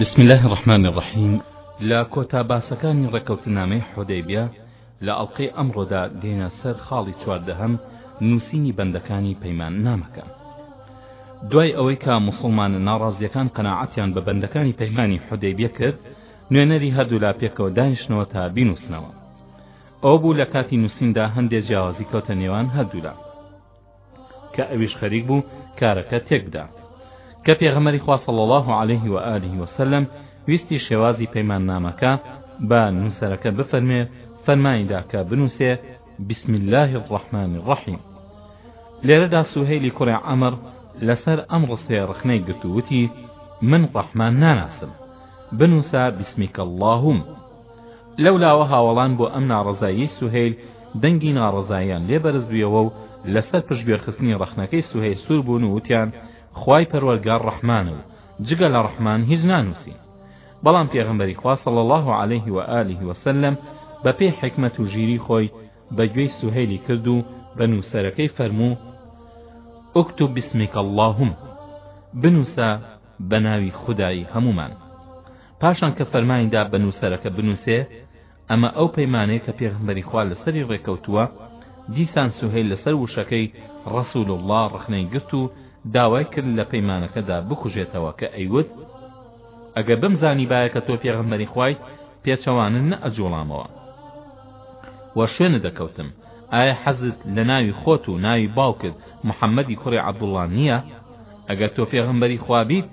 بسم الله الرحمن الرحیم لە کۆتا باسەکانی ڕێکەوتنامەی حودەیبیە لە ئەڵلقەی ئەمڕۆدا دێنە سەر خاڵی چواردەهەم نووسینی بەندەکانی پەیمان نامەکە دوای ئەوەی کە مسلمانە ناڕازیەکان قەنەعەتیان بە بەندەکانی پەیمانی حودەیبیە کرد نوێنەری هەردوولا پێکەوە دانیشتنەوە تا بینوسنەوە ئەو بوو لە کاتی نووسیندا هەندێک جیاوازی کەوتە نێوان هەردوولا کە ئەویش خەریک بوو کارەکە تێک بدا کە پێغەمەری خوا صلی الله علیه و آله و سلم ویستی شێوازی پەیماننامەکە بە نووسەرەکە بفەرمێ فەرمانی دا کە بنووسێ بسم الله الرحمن الرحیم لێرەدا سوهیلی کوڕێ ئەمر لەسەر ئەم ڕستێ ڕخنەی گرتووتی من ڕەحمان ناناسم بنووسە بسمیکە اللهم لەولاوە هاوەڵان بۆ ئەم ناڕەزاییەی سوهەیل دەنگی ناڕەزاییان لێ بەرز بویەوە و لەسەر پشتگوێخستنی ڕەخنەکەی سوهەیل سوور بوون و وتیان خوای پەروەرگار ڕەحمانە و جگە لە ڕەحمان هیچ نانووسین بەڵام پێغەمبەری خوا صلی الله علیه و آله و سلم بە پێی حکمت و ژیری خۆی بە گوێی سوهەیلی کرد و بە نووسەرەکەی فەرموو اکتب بسمک اللهم بنووسە بە ناوی خودای هەموومان پاشان کە فەرمانی دا بە نووسەرەکە بنووسێ، ئەمە ئەو پەیمانەیە کە پێغەمبەری خوا لەسەری ڕێکەوتووە، دیسان سوهەیل لەسەر وشەکەی، ڕەسول اللە، ڕەخنەی گرت و داوای کرد لە پەیمانەکەدا بکوژێتەوە کە ئەیوت، ئەگەر بمزانیبایە کە تۆ پێغەمبەری خوایت پێچەوانە نەئەجووڵامەوە و شوێنت دەکەوتم، ئایا حەزت لە ناوی خۆت و ناوی باوکت محەممەدی کوڕی عەبدوڵڵا نییە؟ ئەگەر تۆ پێغەمبەری خوا بیت،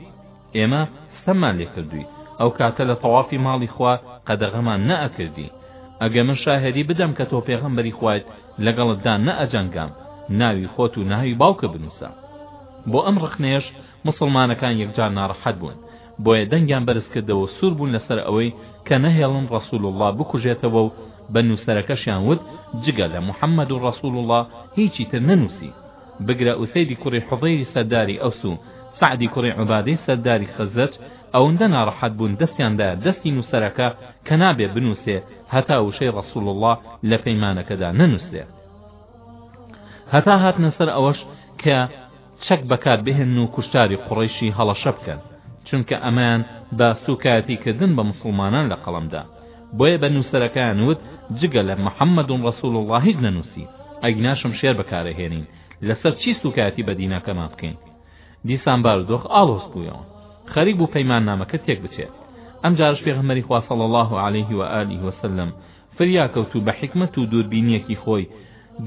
ئێمە ستەممان لێ کردووی ئەو کاتە لە تەوافی ماڵی خوا قەدەغەمان نە ئەکردی ئەگە من شاهێدی بدەم کە تۆ پێغەمبەری خوایت لەگەڵتدا نە ئەجەنگام ناوی خۆت و ناوی باوکە بنووسە بۆ ئەم ڕخنەیەش مسلمانەکان یەکجار ناڕەحەت بوون بۆیە دەنگیان بەرز کردەوە و سوور بوون لەسەر ئەوەی کە نەهێڵن ڕەسول اللە بکوژێتەوە و بە نووسەرەکەشیان وت جگە لە محمد ڕەسول اللە هیچی تر نەنووسی بگرە ئوسەیدی کوڕی حوزەیری سەرداری ئەوس و سەعدی کوڕی عوبادەی سەرداری خەزرەج ئەوەندە ناڕەحەت بوون دەستیان دایە دەستی نووسەرەکە کە نابێ بنووسێ هەتا وشەی ڕەسووڵ اللە لە پەیمانەکەدا نەنووسرێ هەتا هاتنە سەر ئەوەش کە چەک بەکار بهێن و کوشتاری قوڕیشی هەڵەشە بکەن چونکە ئەمەیان بە سوکایەتی کردن بە مسلمانان لە قەڵەمدا بۆیە بە نووسەرەکەیان وت جگە لە محمد رسول اللە هیچ نەنووسی ئەگینا شمشێر بەکارئەهێنین لەسەر چی سوکایەتی بە دینەکەمان بکەین دیسان بارودۆخ ئاڵۆز بوویەوە خەریک بوو پەیماننامەکە تێک بچێت ئەم جارش پێغەمبەری خوا صلی الله علیه و آله وسلم فریا کەوت و بە حیکمەت و دووربینیەکی خۆی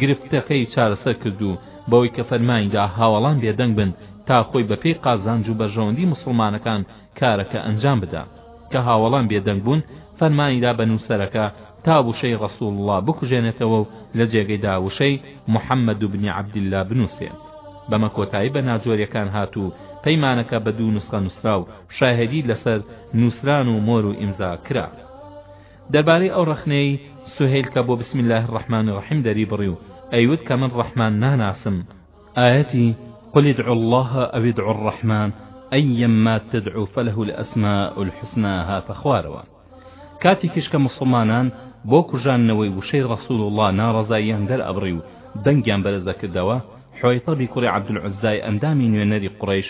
گرفتەکەی چارەسەر کرد و بەوەی کە فەرمانی دا هاوەڵان بێدەنگ بن تا خۆی بە پێی قازانج و بەرژەوەندی موسڵمانەکان کارەکە ئەنجام بدا کە هاوەڵان بێدەنگ بوون فەرمانی دا بە نووسەرەکە تا وشەی ڕەسوڵڵا بکوژێنێتەوە و لە جێگەی دا وشەی محمد بن عبداللە بنووسێ بەمە کۆتایی بە ناجۆریەکان هات و پەیمانەکە بە دوو نوسخە نووسرا و شاهێدی لەسەر نووسران و مۆر و ئیمزا کرا دەربارەی ئەو ڕەخنەیەی سوهەیل کە بۆ بسم اللە الرحمن الرحیم دەریبڕی و ئەیوت کە من ڕەحمان ناناسم ئایەتی قل ادعوا اللە او ادعوا الرحمن ایما تدعوا فله الاسماء الحسنی هاتە خوارەوە کاتێکیش کە موسڵمانان بۆ کوژاندنەوەی وشەی ڕەسول اللە ناڕەزاییان دەرئەبڕی و دەنگیان بەرز دەکردەوە حۆیتەبی کوڕی عەبدولعوزای ئەندامی نوێنەری قوڕەیش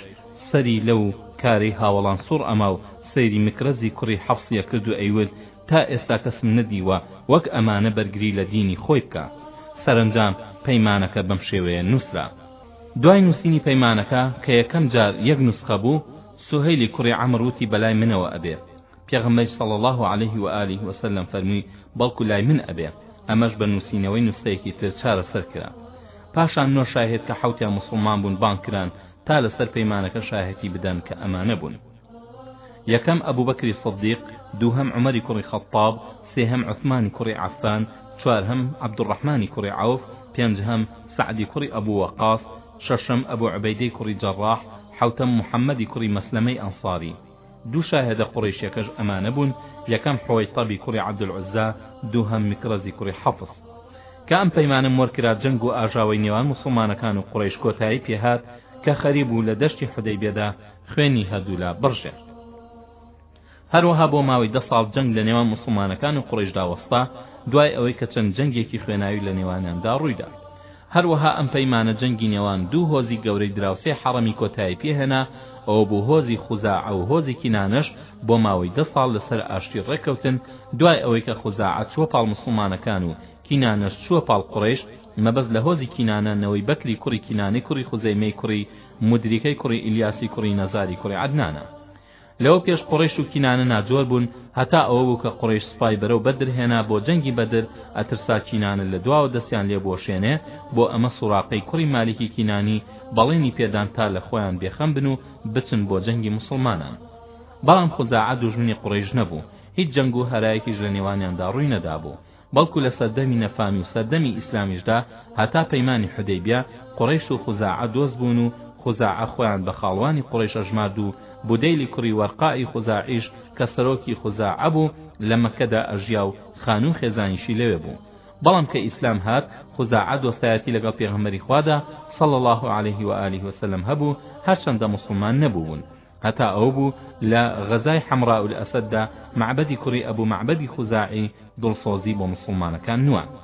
سەری لەو کارەی هاوەڵان سوڕ ئەما و سەیری مکرەزی کوڕی حەفسی ئەکرد و ئەیوت تا ئێستا کەسم نەدیوە وەک ئەمانە بەرگری لە دینی خۆی بکا سەرەنجام پەیمانەکە بەم شێوەیە نوسرا دوای نوسینی پەیمانەکە کە یەکەم جار یەک نوسخە بوو سوهەیلی کوڕی عەمر وتی بەلای منەوە ئەبێ پێغەمبەر صلی اللە علیه و آله و سلم فەرمووی بەڵکو لای من ئەبێ ئەمەش بە نوسینەوەی نوسخەیەکی تر چارەسەر کرا پاشان نۆ شاهێد کە حەوتیان موسڵمان بوون بانگ کران تا لەسەر پەیمانەکە شاهێتی بدەن کە ئەمانە بوون یەکەم ئەبوبەکری سدیق دووهەم عومەری کوڕی خەتاب سێهەم عوسمانی کوڕی عەفان چوارهەم عەبدولڕەحمانی کوڕی عەوف پێنجهەم سەعدی کوڕی ئەبو وەقاس شەشەم ئەبو عوبەیدەی کوڕی جەڕاح حەوتەم محەممەدی کوڕی مەسلەمەی ئەنساری دوو شاهێدە قوڕەیشیەکەش ئەمانە بوون یەکەم حوەیتەبی کوڕی عەبدولعوزا دووهەم میکرەزی کوڕی حەفس کە ئەم پەیمانەم وەرکرا جەنگ و ئاژاوەی نێوان موسڵمانەکان و قوڕەیش کۆتایی پێهات کە خەریبوو لە دەشتی حودەیبێدا خوێنی هەردوولا بڕژێ هەروەها بۆ ماوەی دە ساڵ جەنگ لە نێوان مسلمانەکان و قڕیشدا وەستا دوای ئەوەی کە چەند جەنگێکی خوێناوی لە نێوانیاندا ڕوویدا هەروەها ئەم پەیمانە جەنگی نێوان دوو هۆزی گەورەی دراوسێ حەڕەمی کۆتایی پێهێنا ئەوە بوو هۆزی خوزاعە و هۆزی کینانەش بۆ ماوەی دە ساڵ لەسەر ئاشتی ڕێککەوتن دوای ئەوەی کە خوزاعە چووە پاڵ مسلمانەکان و کینانەش چووە پاڵ قڕیش مەبەست لە هۆزی کینانە نەوەی بەکری کوڕی کینانی کوڕی خوزەیمەی کوڕی مدریکەی کوڕی ئیلیاسی کوڕی نەزاری کوڕی عەدنانە لەوە پێش قوڕیش و کینانە ناجۆر بوون هەتا ئەوە بوو کە قوڕیش سپای بەرەو بەدر هێنا بۆ جەنگی بەدر ئەترسا کینانە لە دواوە دەستیان لێ بۆشێنێ بۆ ئەمە سوراقەی کوڕی مالکی کینانی بەڵێنی پێدان تا لە خۆیان بێخەم بن و بچن بۆ جەنگی مسلمانان بەڵام خوزاعە دوژمنی قوڕیش نەبوو هیچ جەنگ و هەرایەکیش لە نێوانیاندا ڕووی نەدابوو بەڵکو لە سەردەمی نەفامی و سەردەمی ئیسلامیشدا هەتا پەیمانی حودەیبیە قوڕەیش و خوزاعە دۆست بوون و خوزاعە خۆیان بە خاڵوانی قوڕەیش ئەژمارد و بودەیلی کوڕی وەرقائی خوزاعیش کە سەرۆکی خوزاعە بوو لە مەککەدا ئەژیا و خانوو و خێزانیشی لەوێ بوو بەڵام کە ئیسلام هات خوزاعە دۆستایەتی لەگەڵ پێغەمبەری خوادا صلی اللە علیه و آله وسلم هەبوو هەرچەندە موسڵمان نەبوون هەتا ئەوە بوو لە غەزای حەمڕاء الاسەددا مەعبەدی کوڕی ئەبو مەعبەدی خوزاعی دڵسۆزی بۆ موسڵمانەکان نواند.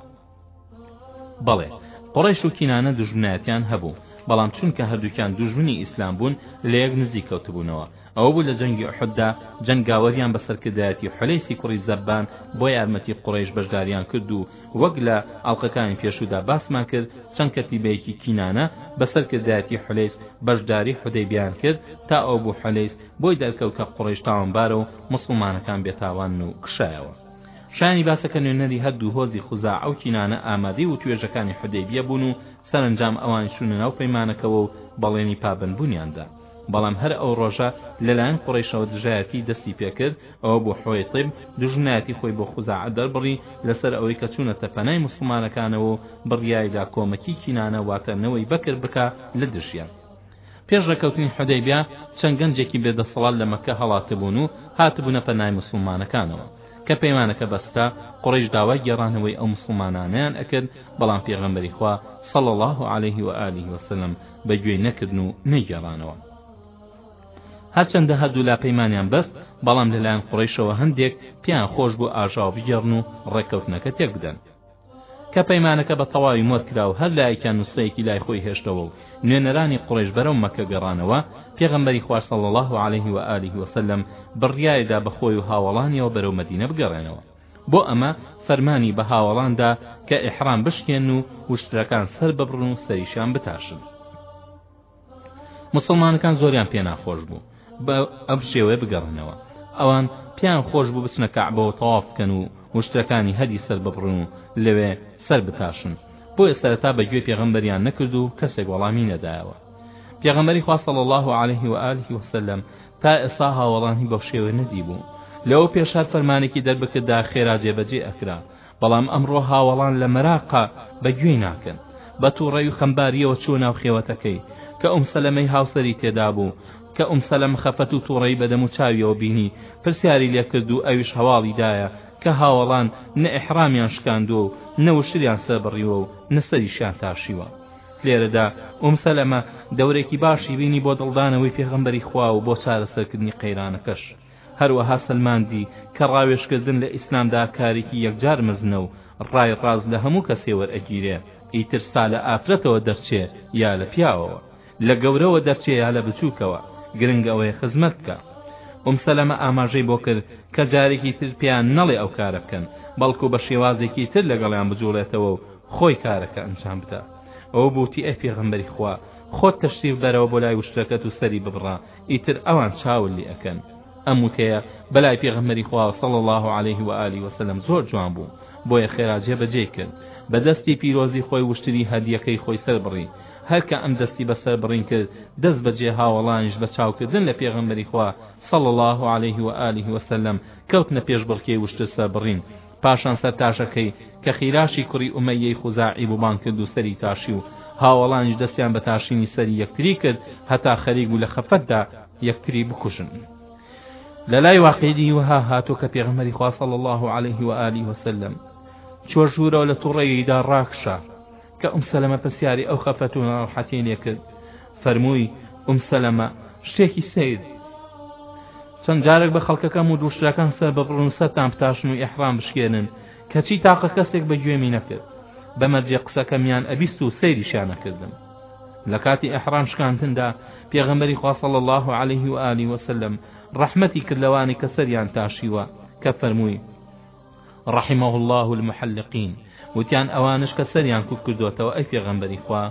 بەڵێ قوڕەیش و کینانە دوژمنایەتیان هەبوو، بەڵام چونکە هەردووکیان دوژمنی ئیسلام بوون لە یەک نزیک کەوتبوونەوە، ئەوە بوو لە جەنگی ئوحوددا جەنگاوەریان بە سەرکردایەتی حلیسی کوڕی زەبان بۆ یارمەتی قوڕەیش بەشداریان کرد و وەک لە ئەڵقەکانی پێشوودا باسمان کرد چەند کەتیبەیەکی کینانە بە سەرکردایەتی حلیس بەشداری حودەیبیەیان کرد تا ئەبوو حلیس بۆی دەرکەوت کە قوڕەیش تاوانبارە و موسڵمانەکان بێتاوانن و کشایەوە شایانی باسە کە نوێنەری هەردوو هۆزی خوزاعە و کینانە ئامادەی وتوێژەکانی حودەیبیە بوون و سەرەنجام ئەوان چوونە ناو پەیمانەکەوە و بەڵێنی پابەندبوونیاندا بەڵام هەر ئەو ڕۆژە لەلایەن قوڕەیشەوە دژایەتی دەستی پێکرد، ئەوە بوو حوەیتیب دوژمنایەتی خۆی بۆ خوزاعە دەربڕی لەسەر ئەوەی کە چوونەتە پەنای موسڵمانەکانەوە و بڕیاریدا کۆمەکی کینانە واتە نەوەی بەکر بکا لە دژیان. پێش ڕێککەوتنی حودەیبیە چەند گەنجێکی بێ دەسەڵات لە مەککە هەڵاتبوون و هاتبوونە پەنای موسڵمانەکانەوە. کە پەیمانەکە بەسترا قوڕەیش داوای گێڕانەوەی ئەو موسڵمانانەیان ئەکرد، بەڵام پێغەمبەری خوا صلی اللە علیه و آله و سلم بە گوێی نەکردن و نەیگێڕانەوە هەرچەندە هەردوولا پەیمانیان بەست بەڵام لەلایەن قڕیشەوە هەندێک پیان خۆش بۆ ئاژاوە بگێڕن و ڕێککەوتنەکە تێک بدەن کە پەیمانەکە بە تەواوی مۆر کرا و هەر لایەکیان نوسخەیەکی لای خۆی هێشتەوە و نوێنەرانی قڕێش بەرەو مەکە گەڕانەوە پێغەمبەری خوار صلی الله عليه و آله وسلم بڕیایدا بە خۆی و هاوەڵانیەوە بەرەو مەدینە بگەڕێنەوە بۆ ئەمە فەرمانی بە هاوەڵان دا کە ئیحرام بشکێن و وشترەکان سەر ببڕن و سەریشیان بتاشن مسلمانەکان زۆریان پێ ناخۆش بوو بە ئەم شێوەیە بگەڕنەوە ئەوان پیان خۆش بوو بچنە کەعبەوە تەواف بکەن و وشتەکانی هەدی سەر ببڕن و لەوێ سەر بتاشن بۆیە سەرەتا بە گوێ پێغەمبەریان نەکرد و کەسێک وەڵامی نەدایەوە پێغەمبەری خوا صلی الله علیه و آله وسلم تا ئێستا هاوەڵانی بەو شێوەیە نەدیبوو لەوە پێش هەر فەرمانێکی دەربکردا خێرا جێبەجێ ئەکرا بەڵام ئەمڕۆ هاوەڵان لە مەراقا بەگوێی ناکەن بە تووڕەی و خەمباریەوە چوە ناو خێوەتەکەی کە ئوم سەلەمەی هاوسەری تێدا بوو کە ئوم سەلەم خەفەت و تووڕەی بەدەم و چاویەوە بینی پرسیاری لێکرد و ئەویش هەواڵی دایە کە هاوەڵان نە ئیحرامیان شکاندووە و نە وشریان سەربڕیوە و نە سەریشیان تاشیوە لێرەدا ئوم سەلەمە دەورێکی باشی بینی بۆ دڵدانەوەی پێغەمبەری خوا و بۆ چارەسەرکردنی قەیرانەکەش هەروەها سەلماندی کە ڕاوێژکردن لە ئیسلامدا کارێکی یەکجار مەزنە و ڕای ڕاست لە هەموو کەسێ وەرئەگیرێ ئیتر سا لە ئافرەتەوە دەرچێ یا لە پیاوەوە لە گەورەوە دەرچێ یا لە بچووکەوە گرنگ ئەوەیە خزمەت بکا ئوم سەلەمە ئاماژەی بۆ کرد کە جارێکی تر پێیان نەڵێ ئەو کارە بکەن بەڵکو بە شێوازێکی تر لەگەڵیان بجوڵێتەوە و خۆی کارەکە ئەنجام بدا ئەوە بوتی ئەی پێغەمبەری خوا خۆت تەشریف بەرەوە بۆ لای وشترەکەت و سەری ببڕە ئیتر ئەوان چاول لێ ئەکەن ئەم وتەیە بەلای پێغەمبەری خوا صلی الله عليه و آله وسلم زۆر جوان بوو بۆیە خێرا جێبەجێی کرد بە دەستی پیرۆزی خۆی وشتری هەدیەکەی خۆی سەر بڕی هەرکە ئەم دەستی بەسەر بڕین کرد دەست بەجێ هاوەڵانیش بە چاوکردن لە پێغەمبەری خوا صلی الله عليه و آله وسلم کەوتنە پێش بڕکێ وشتر سەر بڕین پاشان سەر تاشەکەی کە خیراشی کوڕی ئومەیەی خوزاعی بوو بانگ کرد و سەری تاشی و هاوەڵانیش دەستیان بە تاشینی سەری یەکتری کرد هەتا خەریک بوو لە خەفەتدا یەکتری بکوژن لە لای واقعیدی وەها هاتوو کە پێغەمەری خوا صلی الله عليه و آله وسلم چۆ ژوورەوە لە توڕەیدا ڕاکشا کە ئوم سەلەمە پرسیاری ئەو خەفەت و ناڕەحەتیەی لێ کرد فەرمووی ئوم سەلەمە شتێکی سەیر چەند جارێک بە خەڵکەکەم و دووشراکان سەر ببڕن و سەرتان بتاشن و ئەحرام بشکێنن کەچی تاقە کەسێک بە گوێمی نەکرد بەمەرجێ قسەکەمیان ئەبیست و سەیریشیان نەکردم لە کاتی ئەحرام شکاندندا پێغەمبەری خوا صلی الله عليه و آله وسلم ڕەحمەتی کرد لەوانی کە سەریان تاشیوە کە فەرمووی رحمە اللە المحلقین وتیان ئەوانش کە سەریان کوک کردۆتەوە ئەی پێغەمبەری خوا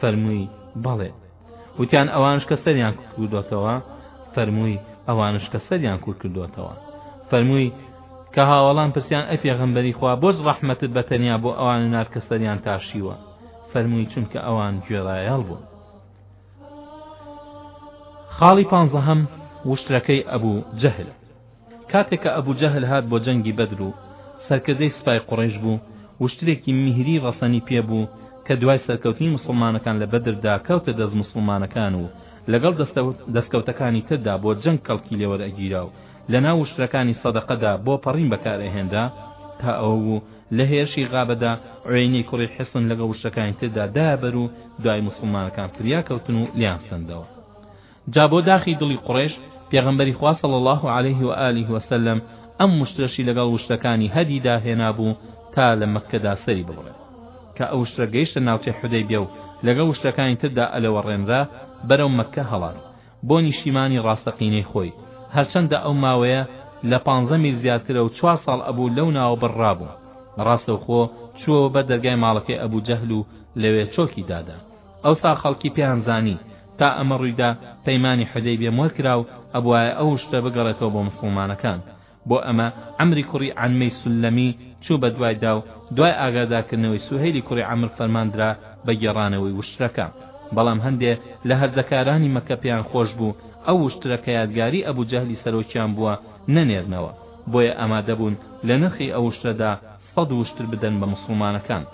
فەرمووی بەڵێ وتیان ئەوانش کە سەریان کوک کردۆتەوە فەرمووی ئەوانش کە سەریان کوک کردۆتەوە فەرمووی کە هاوەڵان پرسیان ئەی پێغەمبەری خوا بۆچ ڕەحمەتت بە تەنیا بۆ ئەوان نار کە سەریان تاشیوە فەرمووی چونکە ئەوان گوێڕایەڵ بوون خاڵی پانزەهەم وشترەکەی ئەبوو جەهل کاتێک کە ئەبو جەهل هات بۆ جەنگی بەدر و سەرکردەی سوپای قوڕەیش بوو، وشترێکی میهری ڕەسەنی پێ بوو کە دوای سەرکەوتنی موسڵمانەکان لە بەدر دا کەوتە دەست موسڵمانەکان و لەگەڵ دەستکەوتەکانی تردا بۆ جەنگ کەڵکی لێ وەرئەگیرا و لە ناو وشترەکانی سەدەقە دا بۆ پەڕین بەکار ئەهێنرا تا ئەوە بوو لە هێرشی غابە دا عوێنەی کوڕی حیسن لەگەڵ وشترەکانی تردا دایە بەر و دوای موسڵمانەکان فریا کەوتن و لێیان سەندەوە جا بۆ داخی دڵی قوڕێش پێغەمبەری خوا صلی اللە علیه و آله و سلم ئەم وشترەشی لەگەڵ وشترەکانی هەدی دا هێنابوو تا لە مەککەدا سەری ببڕێ کە ئەو وشترە گەیشتە ناوچەی حودەیبیە و لەگەڵ وشتەکانی تردا ئەلەوەڕێنرا بەرەو مەککە هەڵات بۆ نیشتیمانی ڕاستەقینەی خۆی هەرچەندە ئەو ماوەیە لە پانزە میل زیاترە و چوار ساڵ ئەبوو لەو ناوە بڕرابوو ڕاستەوخۆ چووەوە بەر دەرگای ماڵەکەی ئەبوو جەهل و لەوێ چۆکی دادا ئەوسا خەڵکی پێیان زانی تا ئەمە ڕوویدا پەیمانی حودەیبیەم وەرکرا و ئەبوایە ئەو شتە بگەڕێتەوە بۆ موسڵمانەکان بۆ ئەمە عەمری کوڕی عەنمەی سولەمی چوو بەدوایدا و دوای ئاگادارکردنەوەی سوهەیلی کوڕی عەمر فەرماندرا بە گێڕانەوەی وشترەکە بەڵام هەندێ لە هەرزەکارانی مەکە پێیان خۆش بوو ئەو وشترە کە یادگاری ئەبو جەهلی سەرۆکیان بووە نەنێرنەوە بۆیە ئامادەبوون لە نرخی ئەو وشترەدا سەد وشتر بدەن بە موسڵمانەکان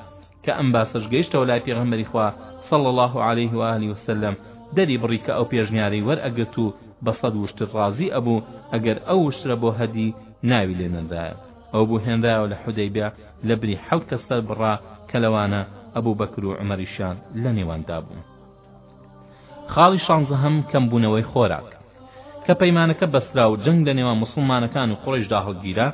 کە ئەم باسەش گەیشتەوە لای پێغەمبەری خوا صلی اللە علیه و آله وسلم دەری بڕی کە ئەو پێشنیارەی وەرئەگرت و بە سەد وشتر ڕازی ئەبوو ئەگەر ئەو وشترە بۆ هەدی ناوی لێ نەنرایە ئەو بوو هێنرایەوە لە حودەیبیە لە بری حەوت کەس سەر بڕا کە لەوانە ئەبوو بەکر و عمەریشیان لە نێواندا بوو خاڵی شانزەهەم کەم بوونەوەی خۆراک کە پەیمانەکە بەسترا و جەنگ لە نێوان مسلمانەکان و قڕیشدا هەڵگیرا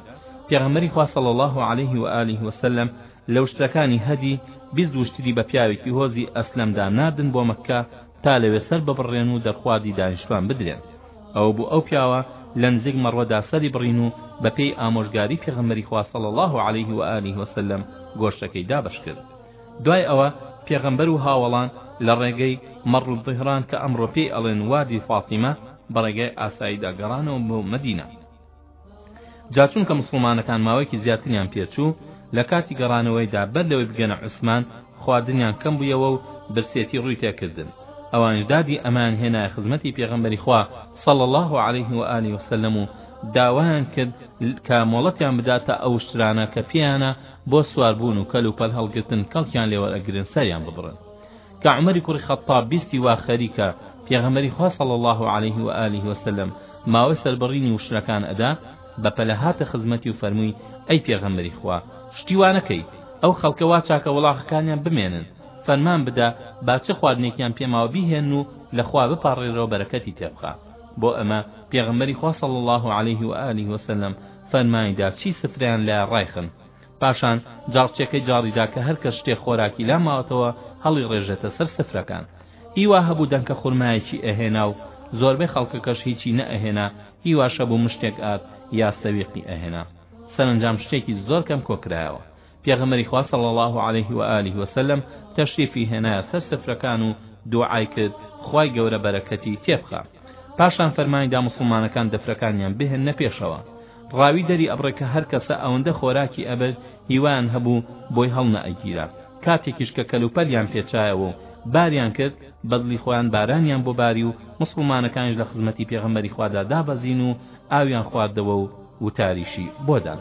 پێغەمبەری خوا صلی الله علیه و آله وسلم لەوشترەکانی هەدی بیست وشتری بە پیاوێکی هۆزی ئەسلەمدا ناردن بۆ مەککە تا لەوێ سەر ببڕێن و دەرخواردی دانیشتوان بدرێن ئەوە بوو ئەو پیاوە لە نزیک مەڕوەدا سەری بڕین و بە پێی ئامۆژگاری پێغەمبەری خوا صلی الله علیه و آله وسلم گۆشتەکەی دابەش کرد دوای ئەوە پێغەمبەر و هاوەڵان لە ڕێگەی مەڕ و ظهران کە ئەمڕۆ پێی ئەڵێن وادی فاطمە بە ڕێگای ئاساییدا گەڕانەوە بۆ مەدینە جا چونکە مسوڵمانەکان ماوەیەکی زیاتریان پێچوو لە کاتی گەڕانەوەیدا بەر لەوەی بگەنە عوسمان خواردنیان کەم بوویەوە و برسێتی ڕووی تێکردن ئەوانش دادی ئەمان هێنا خزمەتی پێغەمبەری خوا صلی الله علیه و آله وسلم و داوایان کرد کە مۆڵەتیان بدات تا ئەو شترانە کە پێیانە بۆ سواربوون و کەل و پەل هەڵگرتن کەڵکیان لێوەرئەگرن سەریان ببڕن کە عومەری کوڕی خەتتاب بیستی وا خەریکە پێغەمبەری خوا صلی اللە علیه و آله و سلم ماوەی سەربڕینی وشلەکان ئەدا بەپەلە هاتە خزمەتی و فەرمووی ئەی پێغەمبەری خوا شتی وا نەکەی ئەو خەڵکە وا چاکە وڵاخەکانیان بمێنن فەرمان بدە با چ خواردنێکیان پێماوە بیهێن و لە خوا بپاڕێرەوە بەرەکەتی تێبخە بۆ ئەمە پێغەمبەری خوا صلی الله علیه و آله و سلم فەرمانیدا چی سفرەیان لە ڕایخن پاشان جاڕچێکەی جاڕیدا کە هەر کەس شتێ خۆراکی لا ماوەتەوە هەڵی ڕێژێتە سەر سفرەکان. هیوا هەبوو دەنکە خورمایەکی ئەهێنا و زۆربەی خەڵکەکەش هیچی نەئەهێنا، هیواش هەبوو مشتێک ئارد یا سەویقی ئەهێنا. سەرەنجام شتێکی زۆر کەم کۆکرایەوە. پێغەمبەری خوا صلی اللە علیه و آله و سلم تەشریفی هێنایە سەر سفرەکان و دوعای کرد، خوای گەورە بەرەکەتی تێبخا. پاشان فەرمانیدا موسڵمانەکان دەفرەکانیان بهێننە پێشەوە ڕاوی دەری ئەبڕێ کە هەر کەسە ئەوەندە خۆراکی ئەبرد هیوایان هەبوو بۆی هەڵنەئەگیرا کاتێکیش کە کەلوپەلیان پێچایەوە و باریان کرد بەدڵی خۆیان بارانیان بۆ باری و مسلمانەکانش لە خزمەتی پێغەمبەری خوادا دابەزین و ئاویان خواردەوە و وتاریشی بۆدان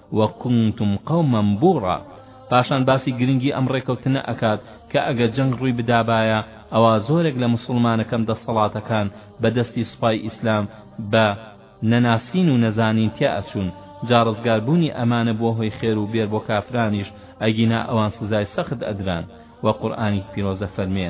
وکنتم قوما بورا پاشان باسی گرنگی ئەم ڕێکەوتنە ئەکات کە ئەگەر جەنگ ڕووی بدابایە ئەوا زۆرێک لە موسڵمانە کەم دەستەڵاتەکان بە دەستی سوپای ئیسلام بە نەناسین و نەزانین تیا ئەچوون جا ڕزگار بوونی ئەمانە بووە هۆی خێر و بێر بۆ کافرانیش ئەگینا ئەوان سزای سەخت ئەدران وە قورئانی پیرۆزە فەرمێ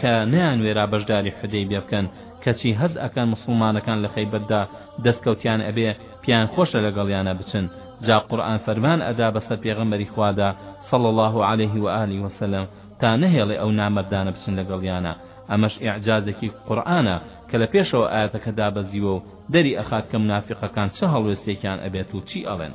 کە نەیانوێرا بەشداری حودەیبیە بکەن کەچی هەست ئەکەن موسڵمانەکان لە خەیبەردا دەستکەوتیان ئەبێ پێیان خۆشە لەگەڵیانا بچن جا قورئان فەرمان ئەدا بەسەر پێغەمبەری خوادا صلی اللە علیه و آله و سلم تا نەهێڵێ ئەو نامەردانە بچن لەگەڵیانا ئەمەش ئیعجازێکی قورئانە کە لە پێشەوە ئایەتەکە دابەزیوە و دەری ئەخات کە منافیقەکان چ هەڵوێستێکیان ئەبێت و چی ئەڵێن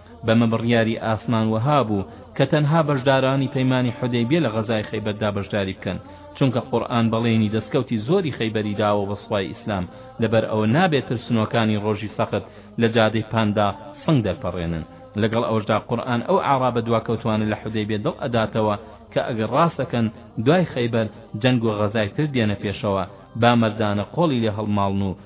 بەمە بڕیاری ئاسمان وەها بوو کە تەنها بەشدارانی پەیمانی حودەیبیە لە غەزای خەیبەردا بەشداری بکەن چونکە قورئان بەڵێنی دەستکەوتی زۆری خەیبەری داوە بە سوپای ئیسلام لەبەر ئەوە نابێت ترسنۆکانی ڕۆژی سەخت لە جادەی پاندا سنگ دەرپەڕێنن لەگەڵ ئەوەشدا قورئان ئەو ئەعرابە دواکەوتوانە لە حودەیبیە دڵ ئەداتەوە کە ئەگەر ڕاست دەکەن دوای خەیبەر جەنگ و غەزای تر دێنە پێشەوە با مەردانە قۆڵی لێ هەڵماڵن و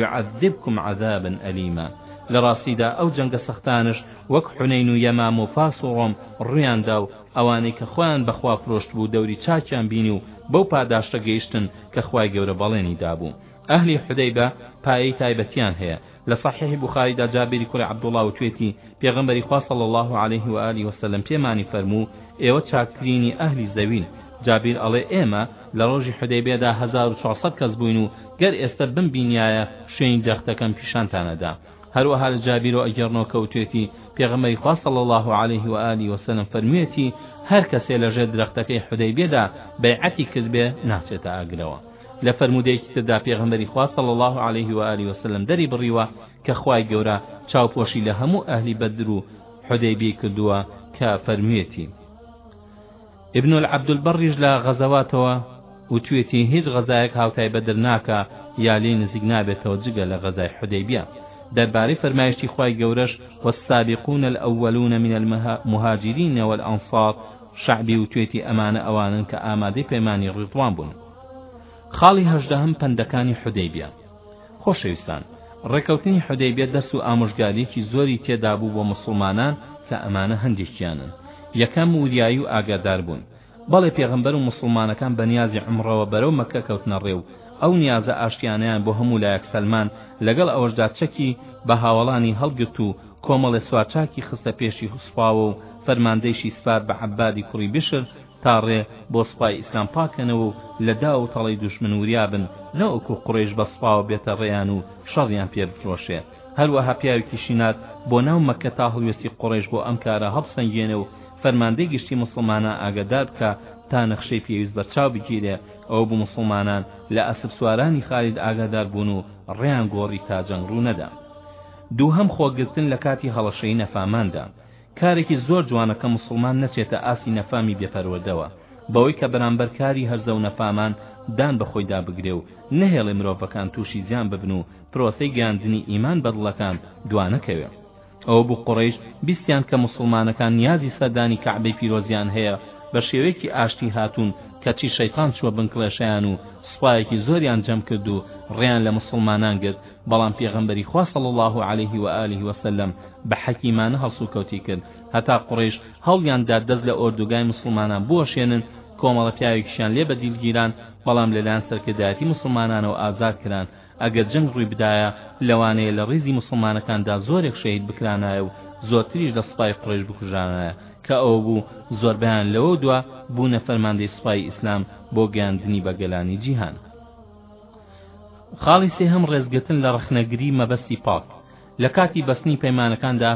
یعذبکم عذابا الیما لە ڕاستیدا ئەو جەنگە سەختانەش وەک حونەین و یەمام و فاس و ڕۆم ڕوویاندا و ئەوانەی کە خۆیان بە خوا فرۆشتبوو دەوری چاکیان بینی و بەو پاداشتە گەیشتن کە خوای گەورە بەڵێنی دابوو ئەهلی حودەیبە پایەی تایبەتیان هەیە لە صحیح بوخاریدا جابری کوڕی عەبدوڵڵا وتوێتی پێغەمبەری خوا صلی اللە علیه و آله وسلم پێمانی فەرموو ئێوە چاکترینی ئەهلی زەوین جابیر ئەڵێ ئێمە لە ڕۆژی حودەیبیەدا هەزار و چوار سەد کەس بووین و گەر ئێستە بمبینیایە شوێنی دەختەکەم پیشانتان ئەدا هەروەها لە جابیرەوە ئەگێڕنەوە کە وتوێتی پێغەمبەری خوا صلی الله علیه و آله وسلم فەرموویەتی هەر کەسێ لە ژێر درەختەکەی حودەیبیەدا بەیعەتی کردبێ ناچێتە ئاگرەوە لە فەرموودەیەکی تردا پێغەمبەری خوا صلی الله علیه و آله وسلم دەری بڕیوە کە خوای گەورە چاوپۆشی لە هەموو ئەهلی بەدر و حودەیبیەی کردووە کە فەرموویەتی ابن العبدالبریش لە غەزەواتەوە وتویەتی هیچ غەزایەک هاوتای بەدر ناکا یا لێی نزیک نابێتەوە جگە لە غەزای حودەیبیە دەربارەی فەرمایشتی خوای گەورەش والسابقون الاولون من المهاجرین والانصار شعبی وتوێتی ئەمانە ئەوانن کە ئامادەی پەیمانی ڕیضوان بوون خاڵی هەژدەهەم پەندەکانی حودەیبیە خۆشەویستان ڕێکەوتنی حودەیبیە دەرس و ئامۆژگاریەکی زۆری تێدابوو بۆ موسڵمانان کە ئەمانە هەندێکیانن، یەکەم وریایی و ئاگاداربوون، بەڵێ پێغەمبەر و موسڵمانەکان بە نیازی عومڕەوە بەرەو مەککە کەوتنە ڕێ و ئەو نیازە ئاشتیانەیان بۆ هەموو لایەک سەلماند لەگەڵ ئەوەشدا چەکی بە هاوەڵانی هەڵگرت و کۆمەڵێ سوارچاکی خستە پێشی سوپاوە و فەرماندەیشی سپارد بە عەبادی کوڕی بشر تا ڕێ بۆ سوپای ئیسلام پاکەنەوە و لە داو و تەڵەی دوژمن وریا بن نەوەکو قورەیش بە سوپاوە بێتە ڕێیان و شەڕیان پێ بفرۆشێ هەروەها پیاوێکیشی نارد بۆ ناو مەککە تا هەڵوێستی قورەیش بۆ ئەم کارە هەڵبسەنگێنێ و فەرماندەی گشتی موسڵمانان ئاگادار بکا تا نەخشەی پێویست بەرچاو بگیرێ ئەوە بوو موسڵمانان لە ئەسپسوارانی خالید ئاگادار بوون و ڕێیان گۆڕی تا جەنگ ڕوو نەدا دووهەم خۆگرتن لە کاتی هەڵەشەی نەفاماندا کارێکی زۆر جوانە کە موسڵمان نەچێتە ئاستی نەفامی بێ پەروەردەوە بەوەی کە بەرامبەر کاری هەرزەو نەفامان دان بە خۆیدا بگرێ و نەهێڵێ مرۆڤەکان تووشی زیان ببن و پرۆسەی گەیاندنی ئیمان بە دڵەکان دوانەکەوێ ئەوە بوو قوڕەیش بیستیان کە موسڵمانەکان نیازی سەردانی کەعبەی پیرۆزیان هەیە بە شێوەیەکی ئاشتی هاتوون کەچی شەیتان چووە بنکڵێشیان و سوپایەکی زۆریان جەم کرد و ڕێیان لە موسڵمانان گرت بەڵام پێغەمبەری خوا صلی اللە علیه و آله و سلم بە حەکیمانە هەڵسوکەوتی کرد هەتا قوڕەیش هەوڵیان دا دەست لە ئۆردوگای موسڵمانان بوەشێنن کۆمەڵە پیاوێکیشیان لێ بە دیل گیران بەڵام لەلایەن سەرکردایەتی موسڵمانانەوە ئازاد کران ئەگەر جەنگ ڕووی بدایە لەوانەیە لە ڕیزی موسڵمانەکاندا زۆرێک شەهید بکرانایە و زۆرتریش لە سوپای قوڕەیش بکوژرانایە کە ئەوە بوو زۆربەیان لەوە دوا بوونە فەرماندەی سوپای ئیسلام بۆ گەیاندنی بە گەلانی جیهان خاڵی سێهەم ڕێزگرتن لە ڕەخنەگری مەبەستی پاک لە کاتی بەستنی پەیمانەکاندا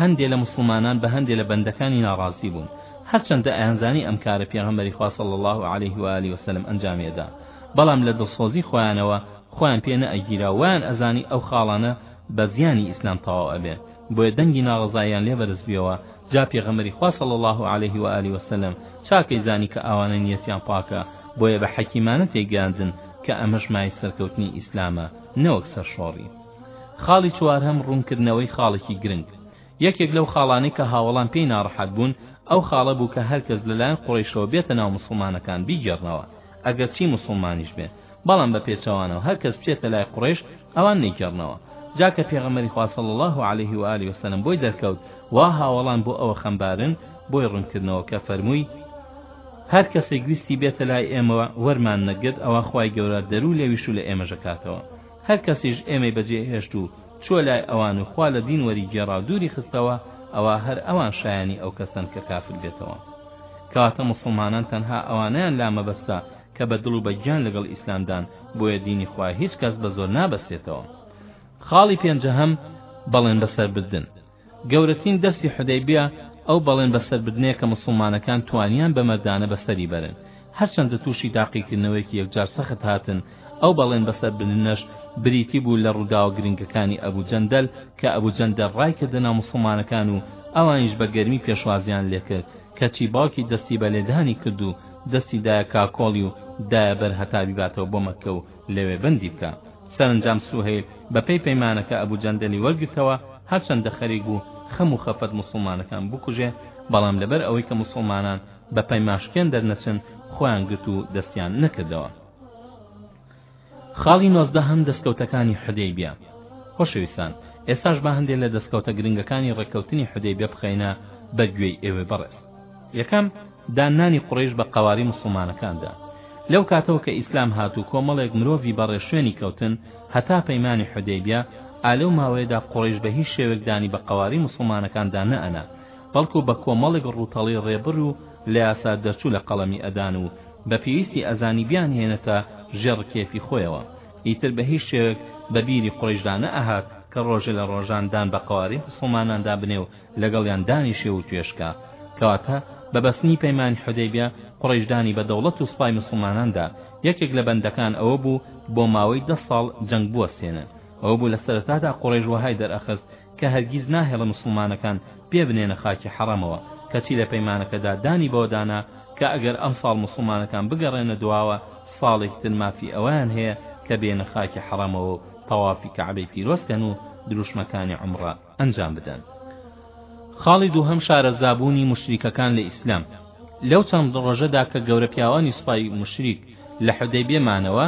هەندێ لە موسڵمانان بە هەندێ لە بەندەکانی ناڕازی بوون هەرچەندە ئەیانزانی ئەم کارە پێغەمبەری خوا صلی الله علیه و آله وسلم ئەنجامی ئەدا بەڵام لە دڵسۆزی خۆیانەوە خۆیان پێ نەئەگیرا وایان ئەزانی ئەو خاڵانە بە زیانی ئیسلام تەواو ئەبێ بۆیە دەنگی ناڕەزاییان لێ بەرز بویەوە جا پێغەمبەری خوا صلی اللە علیه و آله و سلم چاکەی زانی کە ئاوانە نیەتیان پاکە بۆیە بە حەکیمانە تێیگەیاندن کە ئەمەش مایەی سەرکەوتنی ئیسلامە نەوەک سەرشۆڕی خاڵی چوارهەم ڕوونکردنەوەی خاڵێکی گرنگ یەکێک لەو خاڵانەی کە هاوەڵان پێی ناڕەحەت بوون ئەو خاڵە بوو کە هەرکەس لەلایەن قوڕەیشەوە بێتە ناو موسڵمانەکان بیگێڕنەوە ئەگەرچی موسڵمانیش بێ بەڵام بە پێچەوانەوە هەر کەس بچێتە لای قوڕەیش ئەوان نەیگێڕنەوە جا کە پێغەمبەری خوا صلی الله علیه و آله وسلم بۆی دەرکەوت وا هاوەڵان بۆ ئەوە خەمبارن بۆی ڕوونکردنەوە کە فەرمووی هەر کەسێک ویستی بێتە لای ئێمەوە وەرمان نەگرت ئەوە خوای گەورە دەرو لەویش و لە ئێمەش ئەکاتەوە هەر کەسیش ئێمەی بەجێ هێشت و چووە لای ئەوان و خوا لە دین وەری گێڕا و دووری خستەوە ئەوا هەر ئەوان شایەنی ئەو کەسەن کە کافر بێتەوە کەواتە موسڵمانان تەنها ئەوانەیان لا مەبەستە کە بە دڵ و بە گیان لەگەڵ ئیسلامدان بۆیە دینی خوا هیچ کەس بە زۆر نابەستێتەوە خاڵی پێنجەهەم بەڵێن بەسەربردن گەورەترین دەرسی حودەیبیە ئەو بەڵێن بەسەربردنەیە کە موسڵمانەکان توانیان بە مەردانە بەسەری بەرن هەرچەندە تووشی تاقیکردنەوەیەکی یەکجار سەخت هاتن ئەو بەڵێن بەسەربردنەش بریتی بوو لە ڕووداوە گرنگەکانی ئەبوو جەندەل کە ئەبوو جەندەل ڕایکردە ناو موسڵمانەکان و ئەوانیش بە گەرمی پێشوازیان لێکرد کەچی باوکی دەستی بە لێدانی کرد و دەستی دایە کاکۆڵی و دایە بەر هەتا بیباتەوە بۆ مەککە و لەوێ بەندی بکە. سەرەنجام سوهەیل بە پێی پەیمانەکە ئەبو جەندەلی وەرگرتەوە، هەرچەندە خەریک بوو خەم و خەفەت موسڵمانەکان بکوژێ، بەڵام لەبەر ئەوەی کە موسڵمانان بە پەیماشکێن دەرنەچن خۆیان گرت و دەستیان نەکردەوە. خاڵی نۆزدەهەم، دەستکەوتەکانی حودەیبیە. خۆشەویستان، ئێستاش با هەندێ لە دەستکەوتە گرنگەکانی ڕێککەوتنی حودەیبیە بخەینە بەر گوێی ئێوەی بەڕێز. یەکەم، داننانی قوڕەیش بە قەوارەی موسڵمانەکاندا. لەو کاتەوە کە ئیسلام هات و کۆمەڵێک مرۆڤی بە ڕێشوێنی کەوتن هەتا پەیمانی حودەیبیە، ئا لەو ماوەیەدا قوڕەیش بە هیچ شێوەک دانی بە قەوارەی موسڵمانەکاندا نەئەنا، بەڵکو بە کۆمەڵێک ڕووتەڵەی ڕێبەر و لە یاسا دەرچوو لە قەڵەمی ئەدان و بە پێویستی ئەزانی بیانهێنێتە ژێر ڕکێفی خۆیەوە. ئیتر بە هیچ شێوەک بە بیری قوڕەیشدا نەئەهات کە ڕۆژێ لە ڕۆژان دان بە قەوارەی موسڵماناندا بنێ و لەگەڵیان دانیشێ و توێشکا کەواتە بە بەستنی پەیمانی حودەیبیە قوڕەیش دانی بە دەوڵەت و سوپای مسوڵمانان دا یەکێک لە بەندەکان ئەوە بوو بۆ ماوەی دە ساڵ جەنگ بوەستێنن ئەوە بوو لە سەرەتادا قوڕەیش وەهای دەرئەخست کە هەرگیز ناهێڵێ مسوڵمانەکان پێ بنێنە خاکی حەڕەمەوە کەچی لە پەیمانەکەدا دانی بەوە دانا کە ئەگەر ئەمساڵ مسوڵمانەکان بگەڕێنە دواوە ساڵێکی تر مافی ئەوەیان هەیە کە بێنە خاکی حەڕەمەوە و تەوافی کەعبەی پیرۆز کەن و دروشمەکانی عومڕە ئەنجام بدەن خاڵی دووهەم شارەزا بوونی موشریکەکان لە ئیسلام لەو چەند ڕۆژەدا کە گەورە پیاوانی سوپای موشریک لە حودەیبیە مانەوە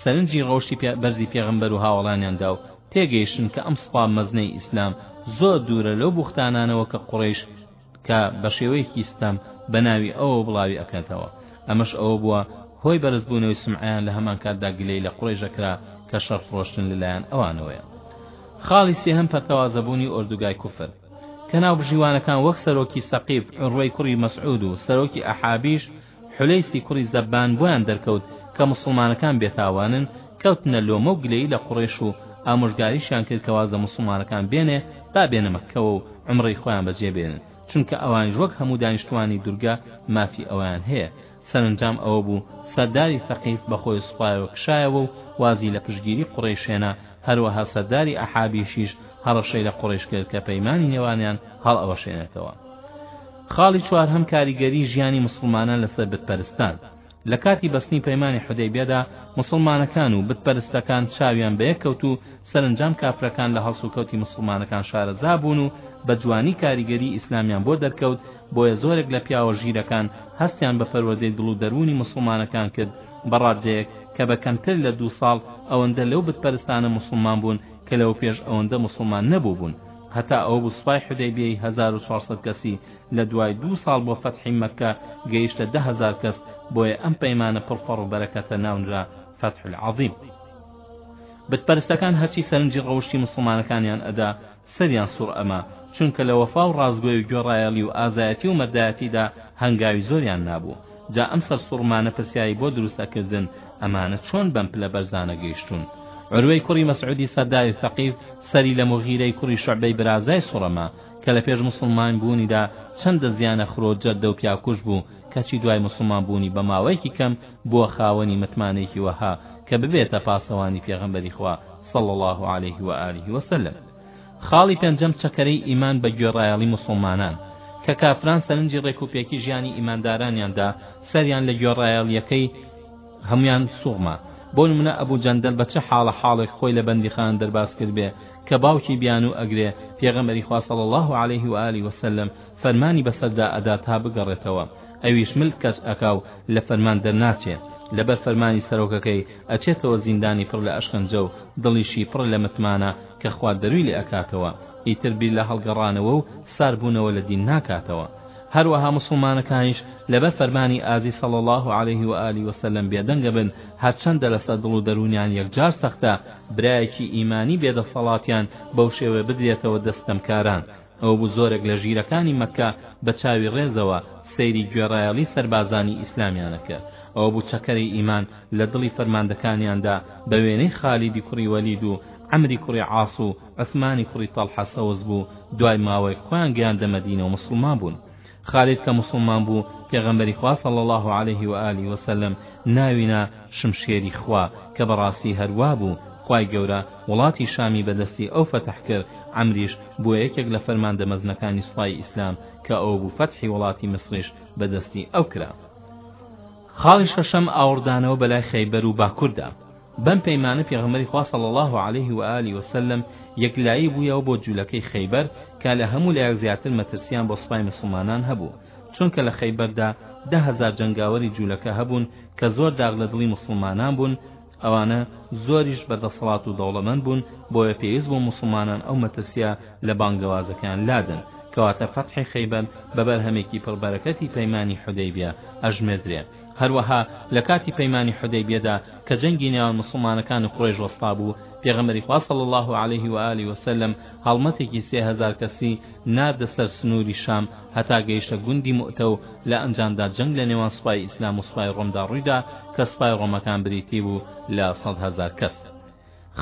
سەرنجی ڕەوشی بەرزی پێغەمبەر و هاوڵانیان دا و تێگەیشتن کە ئەم سوپا مەزنەی ئیسلام زۆر دوورە لەو بوختانانەوە کە قوڕەیش کە بە شێوەیەکی ستەم بە ناوی ئەوەوە بڵاوی ئەکەنتەوە ئەمەش ئەوە بووە هۆی بەرز بوونەوەی سومعەیان لە هەمان کاتدا گلەی لە قوڕەیش ئەکرا کە شەڕ فرۆشتن لەلایەن ئەوانەوەیە خاڵی سێهەم پەرتەوازە بوونی ئۆردوگای کوفر کە ناوبژیوانەکان وەک سەرۆکی سەقیف عوروەی کوڕی مەسعود و سەرۆکی ئەحابیش حلیسی کوڕی زەبان بۆیان دەرکەوت کە موسڵمانەکان بێتاوانن کەوتنە لۆمە و گلەیی لە قوڕەیش و ئامۆژگاریشیان کرد کە وازلە موسڵمانەکان بێنێ با بێنە مەککەوە و عەمرەی خۆیان بەجێ بێنن چونکە ئەوانیش وەک هەموو دانیشتوانی دورگە مافی ئەوەیان هەیە سەرەنجام ئەوە بوو سەرداری ثەقیف بەخۆی سوڕایەوە کشایەوە و وازی لە پشتگیری قوڕەیش هێنا هەروەها سەرداری ئەحابیشیش هەڕەشەی لە قوڕەیش کرد کە پەیمانی نێوانیان هەڵئەوەشێنێتەوە خاڵی چوارهەم کاریگەری ژیانی موسڵمانان لەسەر بت پەرستان، لە کاتی بەستنی پەیمانی حودەیبیەدا موسڵمانەکان و بت پەرستەکان چاویان بە یەک کەوت و سەرەنجام کافرەکان لە هەڵسوکەوتی موسڵمانەکان شارەزا بوون و بە جوانی کاریگەری ئیسلامیان بۆ دەرکەوت بۆیە زۆرێک لە پیاوە ژیرەکان هەستیان بە پەروەردەی دڵ و دەروونی موسڵمانەکان کرد بە ڕاددەیەک کە بە کەمتر لە دوو ساڵ ئەوەندە لەو بت پەرستانە موسڵمان بوون کە لەوەپێش ئەوەندە موسڵمان نەبووبوون هەتا ئەوە بوو سوپای حودەیبیەی هەزار و چوار سەد کەسی لە دوای دوو ساڵ بۆ فەتحی مەککە گەیشتە دە هەزار کەس بۆیە ئەم پەیمانە پڕ فەڕ و بەرەکەتە ناونرا فەتح العەظیم بتپەرستەکان هەرچی سەرنجی ڕەوشتی مسلمانەکانیان ئەدا سەریان سوڕ ئەما چونکە لە وەفا و ڕاستگۆی و گوێڕایەڵی و ئازایەتی و مەردایەتیدا هەنگاوی زۆریان نابوو جا ئەم سەرسوڕمانە پرسیاری بۆ دروست ئەکردن ئەمانە چۆن بەم پلە بەرزانە گەیشتوون؟ عروەی کوڕی مەسعودی سەرداری ثەقیف سەری لە موغیرەی کوڕی شوعبەی برازای سوڕما کە لە پێش موسڵمان بوونیدا چەند دەزیانە خرۆ جەردە و پیاوکوژ بوو کەچی دوای موسڵمان بوونی بە ماوەیەکی کەم بووە خاوەنی متمانەیەکی وەها کە ببێتە پاسەوانی پێغەمبەری خوا صلی اللە علیه و آله وسلم خاڵی پێنجەم چەکەرەی ئیمان بە گوێڕایەڵی موسڵمانان، کە کافران سەرنجی ڕێک و پێکی ژیانی ئیماندارانیان دا سەریان لە گوێڕایەڵیەکەی هەموان سوڕما، بۆ نمونە ئەبو جەندەل بە چ حاڵە حاڵێک خۆی لە بەندیخانە دەرباز کردبێ کە باوکی بیانوو ئەگرێ پێغەمبەری خوا صلی اللە علیه و آله و سلم فەرمانی بەسەردا ئەدا تا بگەڕێتەوە ئەویش مل کەچ ئەکا و لە فەرمان دەرناچێ لەبەر فەرمانی سەرۆکەکەی ئەچێتەوە زیندانی پڕ لە ئەشکەنجە و دڵیشی پڕ لە متمانە کە خوا دەروی لێ ئەکاتەوە ئیتر بیر لە هەڵگەڕانەوە و سار بوونەوە لە دین ناکاتەوە هەروەها موسڵمانەکانیش لەبەر فەرمانی ئازیز صلی اللە علیه و آله و سلم بێدەنگە بن هەرچەندە لەسەر دڵ و دەروونیان یەکجار سەختە برایەکی ئیمانی بێدەسەڵاتیان بەو شێوەیە بدرێتەوە دەست ستەمکاران ئەوە بوو زۆرێک لە ژیرەکانی مەککە بە چاوی ڕێزەوە سەیری گوێڕایەڵی سەربازانی ئیسلامیان ئەکرد، ئەوە بوو چەکەرەی ئیمان لە دڵی فەرماندەکانیاندا بە وێنەی خالیدی کوڕی وەلید و عەمری کوڕی عاس و عوسمانی کوڕی تەڵحە سەوز بوو، دوای ماوەیەک خۆیان گەیاندە مەدینە و موسڵمان بوون. خالید کە موسڵمان بوو پێغەمبەری خوا صلی اللە علیه و آله و سلم ناوی نا شمشێری خوا کە بەڕاستی هەر وا بوو خوای گەورە وڵاتی شامی بە دەستی ئەو فەتح کرد عەمریش بووە یەکێک لە فەرماندە مەزنەکانی سوپای ئیسلام کە ئەو بوو فەتحی وڵاتی میسریش بە دەستی ئەو کرا خاڵی شەشەم ئاوڕدانەوە بەلای خەیبەر و باکوردا بەم پەیمانە پێغەمبەری خوا صلی اللە علیه و آله و سلم یەکلایی بوویەوە بۆ جولەکەی خەیبەر کە لە هەموو لایەک زیاتر مەترسیان بۆ سوپای موسڵمانان هەبوو چونکە لە خەیبەردا دە هەزار جەنگاوەری جولەکە هەبوون کە زۆر داغ لە دڵی موسڵمانان بوون ئەوانە زۆریش بە دەسەڵات و دەوڵەمەند بوون بۆیە پێویست بۆ موسڵمانان ئەو مەترسیە لە بانگەوازەکەیان لادەن کەواتە فەتحی خەیبەر بە بەرهەمێکی پڕ بەرەکەتی پەیمانی حودەیبیە ئەژمێردرێ هەروەها لە کاتی پەیمانی حودەیبیەدا کە جەنگی نێوان موسڵمانەکان و قورەیش وەستابوو، پێغەمبەری خوا صلی اللە علیه و آله و سلم هەڵمەتێکی سێ هەزار کەسی ناردە سەر سنووری شام هەتا گەیشتە گوندی موئتە و لە ئەنجامدا جەنگ لە نێوان سوپای ئیسلام و سوپای ڕۆمدا ڕوویدا کە سوپای ڕۆمەکان بریتی بوو لە سەد هەزار کەس.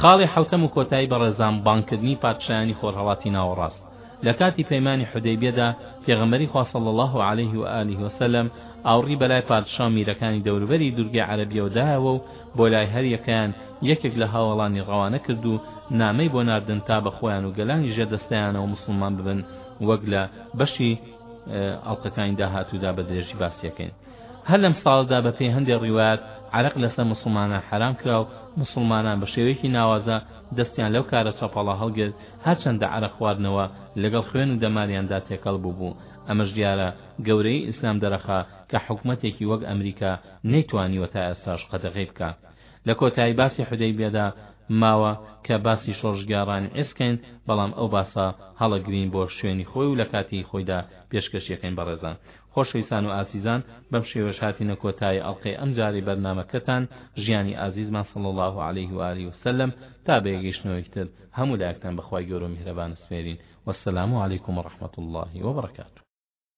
خاڵی حەوتەم و کۆتایی بە ڕێزام بانگکردنی پادشایانی خۆرهەڵاتی ناوەڕاست، لە کاتی پەیمانی حودەیبیەدا پێغەمبەری خوا صلی اللە علیه و آله و سلم ئاوڕی بەلای پادشا و میرەکانی دەوروبەری دورگەی عەرەبیەوە دایەوە و بۆ لای هەریەکەیان یەکێک لە هاوەڵانی ڕەوانە کرد و نامەی بۆ ناردن تا بە خۆیان و گەلانی ژێر دەستەیانەوە موسڵمان ببن وەک لە بەشی ئەڵقەکانی داهاتوودا بە درێژی باسیەکەین. هەر لەم ساڵەدا بە پێی هەندێ ڕیوایەت عەرەق لەسەر موسڵمانان حەرام کرا و موسڵمانان بە شێوەیەکی ناوازە دەستیان لەو کارە چەپەڵە هەڵگرت هەرچەندە عەرەق خواردنەوە لەگەڵ خوێن و دەماریاندا تێکەڵ بووبوو ئەمەش دیارە گەورەیی ئیسلام دەرەخا کە حکومەتێکی وەک ئەمریکا نەیتوانیوە تا ئێستاش قەدەغەی بکا لە کۆتایی باسی حودەیبیەدا ماوە کە باسی شۆڕشگێڕانی عێز کەین بەڵام ئەو باسە هەڵەگرین بۆ شوێنی خۆی و لە کاتی خۆیدا پێشکەشیەکەین بەڕێزان خۆشەویستان و ئازیزان بەم شێوەش هاتینە کۆتایی ئەڵقەی ئەم جارەی بەرنامەکەتان ژیانی ئازیزمان صلی اللە علیه و آله وسلم تا بەیەک گەیشتنەوەیک تر هەموو لایەکتان بەخوای گەورەو میهرەبان ئەسپێرین والسلام علیکم و رحمەت اللە وبرکاته.